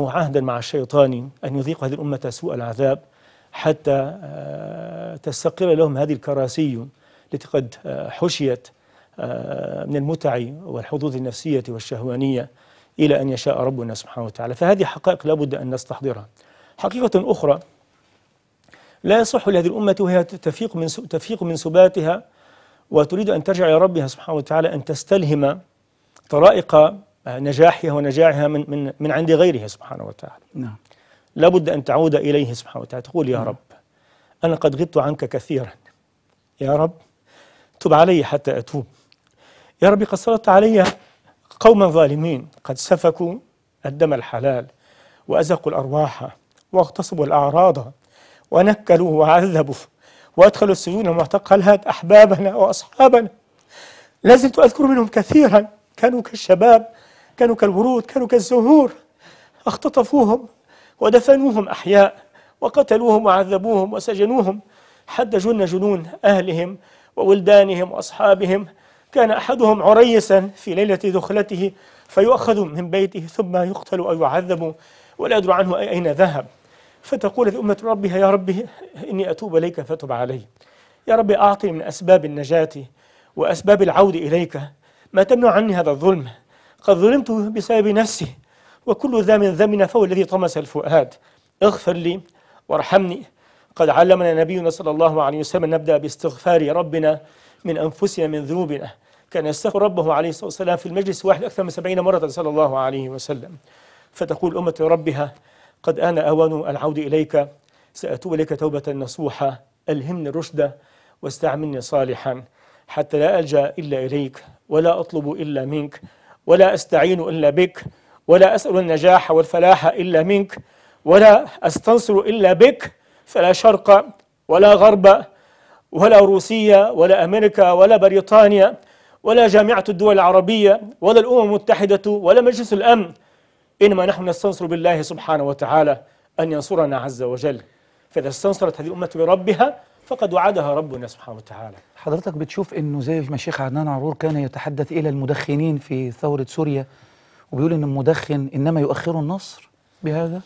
عهدا مع الشيطان أن يذيق هذه الأمة سوء العذاب حتى آه، تستقر لهم هذه الكراسي التي قد آه، حشيت آه، من المتع والحظوظ النفسية والشهوانية إلى أن يشاء ربنا سبحانه وتعالى. فهذه حقائق لابد أن نستحضرها. حقيقة أخرى لا يصح لهذه الأمة وهي تفيق من تفيق من سباتها وتريد أن ترجع إلى ربها سبحانه وتعالى أن تستلهم طرائق نجاحها ونجاحها من من من عند غيره سبحانه وتعالى. نعم. لابد أن تعود إليه سبحانه وتعالى. تقول يا رب أنا قد غبت عنك كثيرا. يا رب تب علي حتى أتوب. يا رب قد سلطت علي قوما ظالمين. قد سفكوا الدم الحلال وأزقوا الأرواح واغتصبوا الأعراض ونكلوا وعذبوا وأدخلوا السجون المعتقلات أحبابنا وأصحابنا. لازلت أذكر منهم كثيرا. كانوا كالشباب كانوا كالورود كانوا كالزهور. اختطفوهم ودفنوهم أحياء وقتلوهم وعذبوهم وسجنوهم. حتى جن جنون أهلهم وولدانهم وأصحابهم. كان أحدهم عريسا في ليلة دخلته فيؤخذ من بيته ثم يقتل أو يعذب ولا يدرى عنه أين ذهب. فتقول أمة ربها يا ربي إني أتوب إليك فتب علي. يا ربي أعطني من أسباب النجاة وأسباب العود إليك. ما تمنع عني هذا الظلم؟ قد ظلمت بسبب نفسي وكل ذا من ذمنا فهو الذي طمس الفؤاد. اغفر لي وارحمني. قد علمنا نبينا صلى الله عليه وسلم نبدأ باستغفار ربنا من أنفسنا من ذنوبنا. كان يستغفر ربه عليه الصلاة والسلام في المجلس واحد أكثر من سبعين مرة صلى الله عليه وسلم. فتقول أمة ربها قد آن أوان العود إليك سأتوب إليك توبة نصوحة. ألهمني الرشد واستعملني صالحا حتى لا ألجأ إلا إليك ولا أطلب إلا منك. ولا أستعين إلا بك ولا أسأل النجاح والفلاح إلا منك ولا أستنصر إلا بك فلا شرق ولا غرب ولا روسيا ولا أمريكا ولا بريطانيا ولا جامعة الدول العربية ولا الأمم المتحدة ولا مجلس الأمن. إنما نحن نستنصر بالله سبحانه وتعالى أن ينصرنا عز وجل. فإذا استنصرت هذه الأمة بربها فقد وعدها ربنا سبحانه وتعالى. حضرتك بتشوف إنه زي ما الشيخ عدنان عرور كان يتحدث إلى المدخنين في ثورة سوريا وبيقول إن المدخن إنما يؤخر النصر بهذا؟